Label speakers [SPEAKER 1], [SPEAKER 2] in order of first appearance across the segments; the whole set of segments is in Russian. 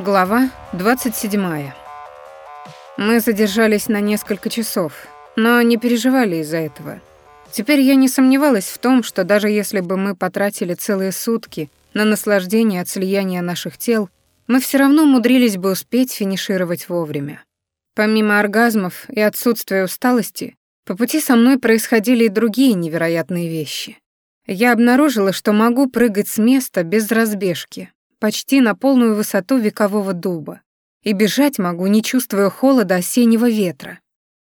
[SPEAKER 1] Глава 27. Мы задержались на несколько часов, но не переживали из-за этого. Теперь я не сомневалась в том, что даже если бы мы потратили целые сутки на наслаждение от слияния наших тел, мы все равно умудрились бы успеть финишировать вовремя. Помимо оргазмов и отсутствия усталости, по пути со мной происходили и другие невероятные вещи. Я обнаружила, что могу прыгать с места без разбежки, почти на полную высоту векового дуба. И бежать могу, не чувствуя холода осеннего ветра.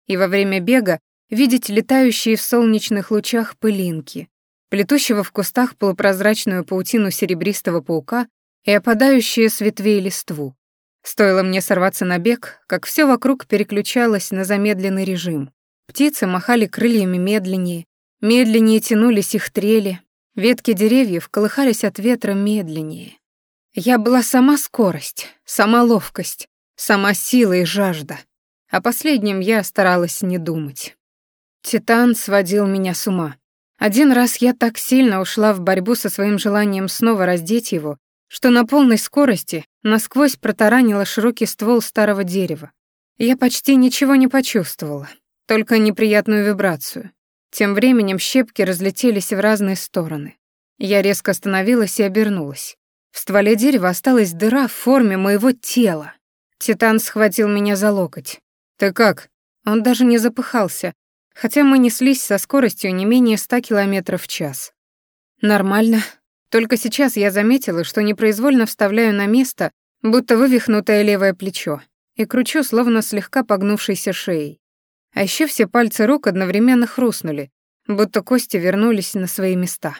[SPEAKER 1] И во время бега видеть летающие в солнечных лучах пылинки, плетущего в кустах полупрозрачную паутину серебристого паука и опадающие с ветвей листву. Стоило мне сорваться на бег, как все вокруг переключалось на замедленный режим. Птицы махали крыльями медленнее, медленнее тянулись их трели, ветки деревьев колыхались от ветра медленнее. Я была сама скорость, сама ловкость, сама сила и жажда. О последнем я старалась не думать. Титан сводил меня с ума. Один раз я так сильно ушла в борьбу со своим желанием снова раздеть его, что на полной скорости насквозь протаранила широкий ствол старого дерева. Я почти ничего не почувствовала, только неприятную вибрацию. Тем временем щепки разлетелись в разные стороны. Я резко остановилась и обернулась. В В стволе дерева осталась дыра в форме моего тела. Титан схватил меня за локоть. «Ты как?» Он даже не запыхался, хотя мы неслись со скоростью не менее ста километров в час. «Нормально. Только сейчас я заметила, что непроизвольно вставляю на место, будто вывихнутое левое плечо, и кручу, словно слегка погнувшейся шеей. А еще все пальцы рук одновременно хрустнули, будто кости вернулись на свои места.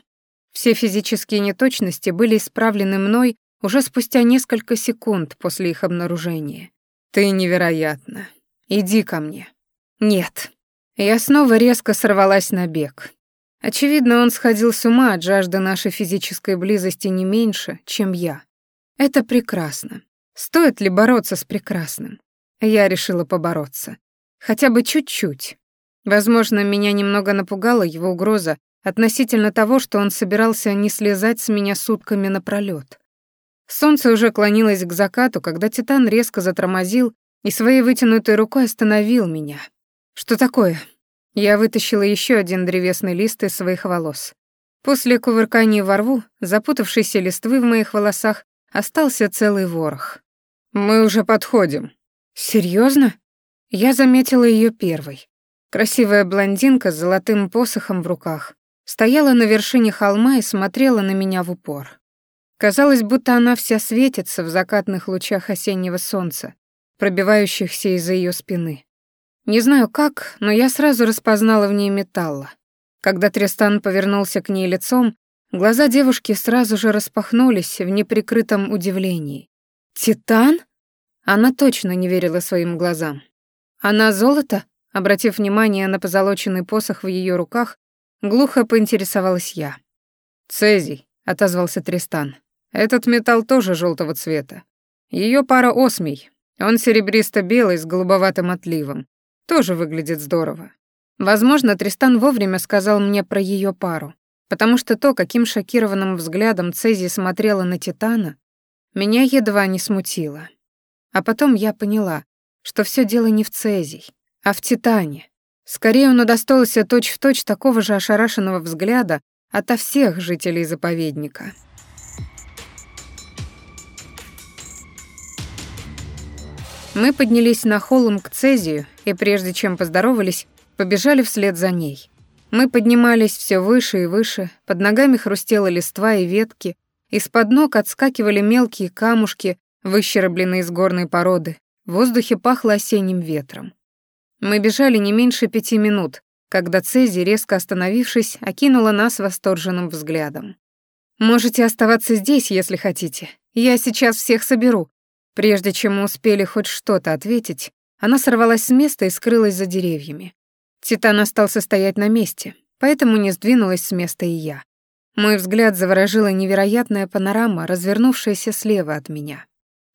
[SPEAKER 1] Все физические неточности были исправлены мной уже спустя несколько секунд после их обнаружения. «Ты невероятна. Иди ко мне». «Нет». Я снова резко сорвалась на бег. Очевидно, он сходил с ума от жажды нашей физической близости не меньше, чем я. Это прекрасно. Стоит ли бороться с прекрасным? Я решила побороться. Хотя бы чуть-чуть. Возможно, меня немного напугала его угроза относительно того, что он собирался не слезать с меня сутками напролёт. Солнце уже клонилось к закату, когда Титан резко затормозил и своей вытянутой рукой остановил меня. «Что такое?» Я вытащила еще один древесный лист из своих волос. После кувыркания во рву, запутавшейся листвы в моих волосах, остался целый ворох. «Мы уже подходим». Серьезно? Я заметила ее первой. Красивая блондинка с золотым посохом в руках, стояла на вершине холма и смотрела на меня в упор. Казалось, будто она вся светится в закатных лучах осеннего солнца, пробивающихся из-за ее спины. Не знаю как, но я сразу распознала в ней металла. Когда Тристан повернулся к ней лицом, глаза девушки сразу же распахнулись в неприкрытом удивлении. «Титан?» Она точно не верила своим глазам. «Она золото?» Обратив внимание на позолоченный посох в ее руках, Глухо поинтересовалась я. «Цезий», — отозвался Тристан. «Этот металл тоже желтого цвета. Ее пара осмий. Он серебристо-белый с голубоватым отливом. Тоже выглядит здорово. Возможно, Тристан вовремя сказал мне про ее пару, потому что то, каким шокированным взглядом Цезий смотрела на Титана, меня едва не смутило. А потом я поняла, что все дело не в Цезий, а в Титане. Скорее он удостоился точь-в-точь точь такого же ошарашенного взгляда ото всех жителей заповедника. Мы поднялись на холм к Цезию и, прежде чем поздоровались, побежали вслед за ней. Мы поднимались все выше и выше, под ногами хрустела листва и ветки, из-под ног отскакивали мелкие камушки, выщербленные из горной породы, в воздухе пахло осенним ветром. Мы бежали не меньше пяти минут, когда Цези, резко остановившись, окинула нас восторженным взглядом. «Можете оставаться здесь, если хотите. Я сейчас всех соберу». Прежде чем мы успели хоть что-то ответить, она сорвалась с места и скрылась за деревьями. Титан остался стоять на месте, поэтому не сдвинулась с места и я. Мой взгляд заворожила невероятная панорама, развернувшаяся слева от меня.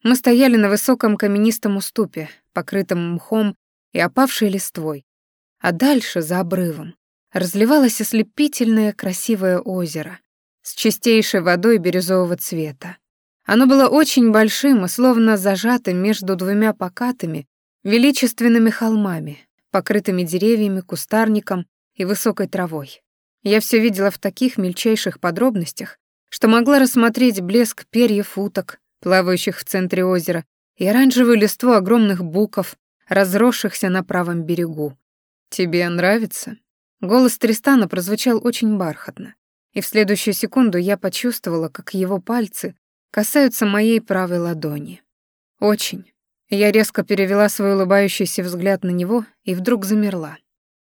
[SPEAKER 1] Мы стояли на высоком каменистом уступе, покрытом мхом и опавшей листвой, а дальше за обрывом разливалось ослепительное красивое озеро с чистейшей водой бирюзового цвета. Оно было очень большим и словно зажатым между двумя покатыми, величественными холмами, покрытыми деревьями, кустарником и высокой травой. Я все видела в таких мельчайших подробностях, что могла рассмотреть блеск перьев уток, плавающих в центре озера, и оранжевую листву огромных буков, разросшихся на правом берегу. «Тебе нравится?» Голос Тристана прозвучал очень бархатно, и в следующую секунду я почувствовала, как его пальцы касаются моей правой ладони. «Очень». Я резко перевела свой улыбающийся взгляд на него и вдруг замерла.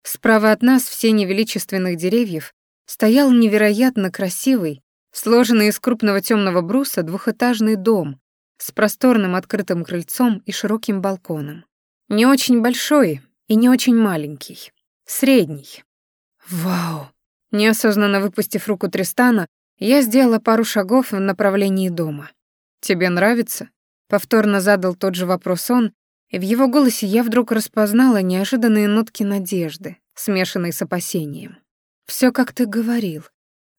[SPEAKER 1] Справа от нас в сене величественных деревьев стоял невероятно красивый, сложенный из крупного темного бруса двухэтажный дом с просторным открытым крыльцом и широким балконом. Не очень большой и не очень маленький. Средний. Вау! Неосознанно выпустив руку Тристана, я сделала пару шагов в направлении дома. «Тебе нравится?» Повторно задал тот же вопрос он, и в его голосе я вдруг распознала неожиданные нотки надежды, смешанные с опасением. Все, как ты говорил.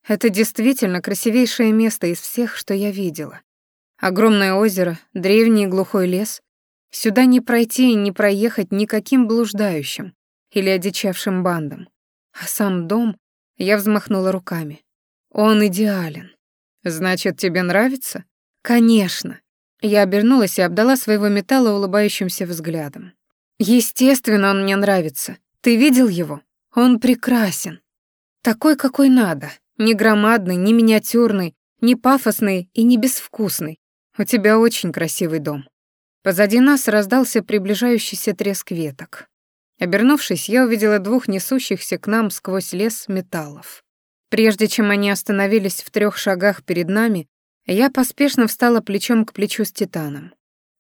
[SPEAKER 1] Это действительно красивейшее место из всех, что я видела. Огромное озеро, древний глухой лес. Сюда не пройти и не проехать никаким блуждающим или одичавшим бандам. А сам дом... Я взмахнула руками. Он идеален. Значит, тебе нравится? Конечно. Я обернулась и обдала своего металла улыбающимся взглядом. Естественно, он мне нравится. Ты видел его? Он прекрасен. Такой, какой надо. Не громадный, не миниатюрный, не пафосный и не безвкусный. У тебя очень красивый дом. Позади нас раздался приближающийся треск веток. Обернувшись, я увидела двух несущихся к нам сквозь лес металлов. Прежде чем они остановились в трех шагах перед нами, я поспешно встала плечом к плечу с Титаном.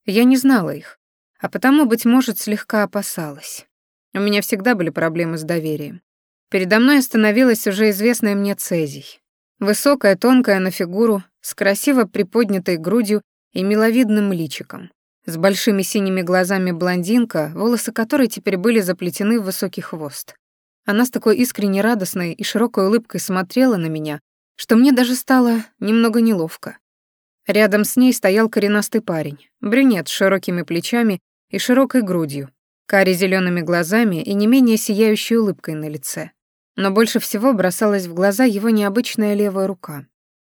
[SPEAKER 1] Я не знала их, а потому, быть может, слегка опасалась. У меня всегда были проблемы с доверием. Передо мной остановилась уже известная мне Цезий. Высокая, тонкая на фигуру, с красиво приподнятой грудью и миловидным личиком. С большими синими глазами блондинка, волосы которой теперь были заплетены в высокий хвост. Она с такой искренне радостной и широкой улыбкой смотрела на меня, что мне даже стало немного неловко. Рядом с ней стоял коренастый парень, брюнет с широкими плечами и широкой грудью, каре зелеными глазами и не менее сияющей улыбкой на лице. Но больше всего бросалась в глаза его необычная левая рука.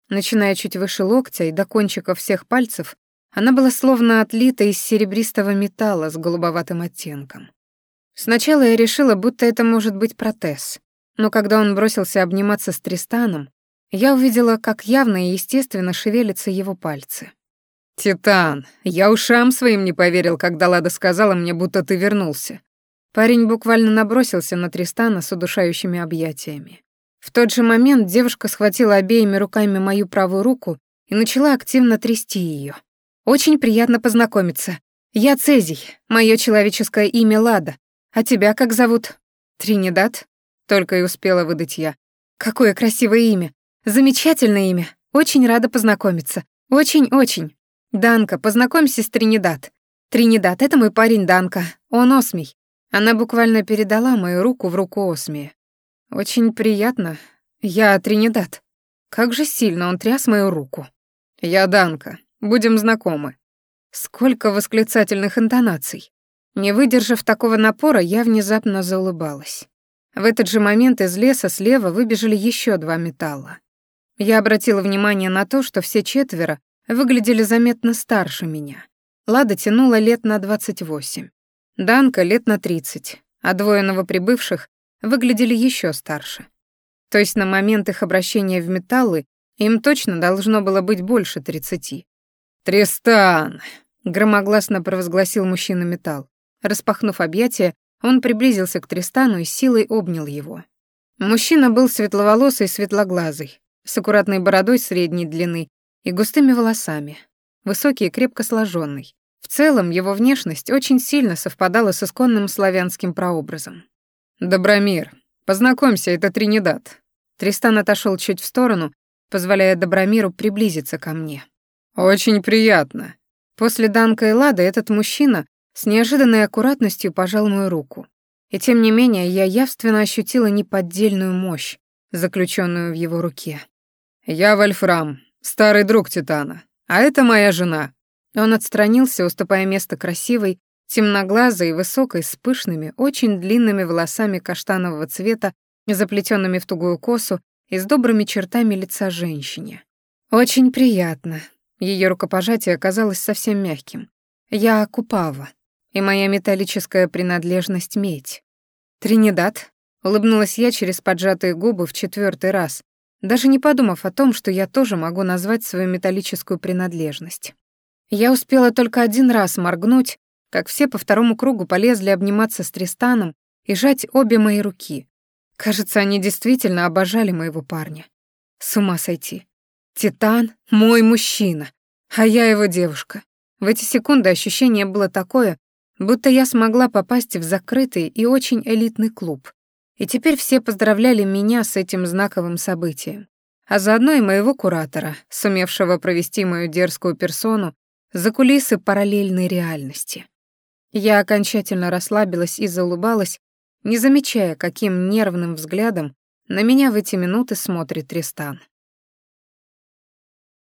[SPEAKER 1] Начиная чуть выше локтя и до кончиков всех пальцев, она была словно отлита из серебристого металла с голубоватым оттенком. Сначала я решила, будто это может быть протез, но когда он бросился обниматься с Тристаном, я увидела, как явно и естественно шевелятся его пальцы. «Титан, я ушам своим не поверил, когда Лада сказала мне, будто ты вернулся». Парень буквально набросился на Тристана с удушающими объятиями. В тот же момент девушка схватила обеими руками мою правую руку и начала активно трясти ее. Очень приятно познакомиться. Я Цезий, мое человеческое имя Лада. А тебя как зовут? Тринидад? Только и успела выдать я. Какое красивое имя. Замечательное имя. Очень рада познакомиться. Очень-очень. Данка, познакомься с Тринидад. Тринидад, это мой парень Данка. Он Осмий. Она буквально передала мою руку в руку Осмии. Очень приятно. Я Тринидад. Как же сильно он тряс мою руку. Я Данка, Будем знакомы. Сколько восклицательных интонаций. Не выдержав такого напора, я внезапно заулыбалась. В этот же момент из леса слева выбежали еще два металла. Я обратила внимание на то, что все четверо выглядели заметно старше меня. Лада тянула лет на 28, Данка лет на 30, а двое новоприбывших выглядели еще старше. То есть на момент их обращения в металлы им точно должно было быть больше 30. «Тристан!» — громогласно провозгласил мужчина металл. Распахнув объятия, он приблизился к Тристану и силой обнял его. Мужчина был светловолосый и светлоглазый, с аккуратной бородой средней длины и густыми волосами, высокий и крепко сложенный. В целом, его внешность очень сильно совпадала с исконным славянским прообразом. «Добромир, познакомься, это Тринидад». Тристан отошел чуть в сторону, позволяя Добромиру приблизиться ко мне. очень приятно». После Данка и Лада этот мужчина с неожиданной аккуратностью пожал мою руку. И тем не менее я явственно ощутила неподдельную мощь, заключенную в его руке. «Я Вольфрам, старый друг Титана, а это моя жена». Он отстранился, уступая место красивой, темноглазой и высокой, с пышными, очень длинными волосами каштанового цвета, заплетенными в тугую косу и с добрыми чертами лица женщине. «Очень приятно», ее рукопожатие оказалось совсем мягким. «Я Купава, и моя металлическая принадлежность — медь». «Тринидад», — улыбнулась я через поджатые губы в четвертый раз, даже не подумав о том, что я тоже могу назвать свою металлическую принадлежность. Я успела только один раз моргнуть, как все по второму кругу полезли обниматься с Тристаном и жать обе мои руки. Кажется, они действительно обожали моего парня. С ума сойти. Титан — мой мужчина, а я его девушка. В эти секунды ощущение было такое, будто я смогла попасть в закрытый и очень элитный клуб. И теперь все поздравляли меня с этим знаковым событием. А заодно и моего куратора, сумевшего провести мою дерзкую персону за кулисы параллельной реальности. Я окончательно расслабилась и заулыбалась, не замечая, каким нервным взглядом на меня в эти минуты смотрит Тристан.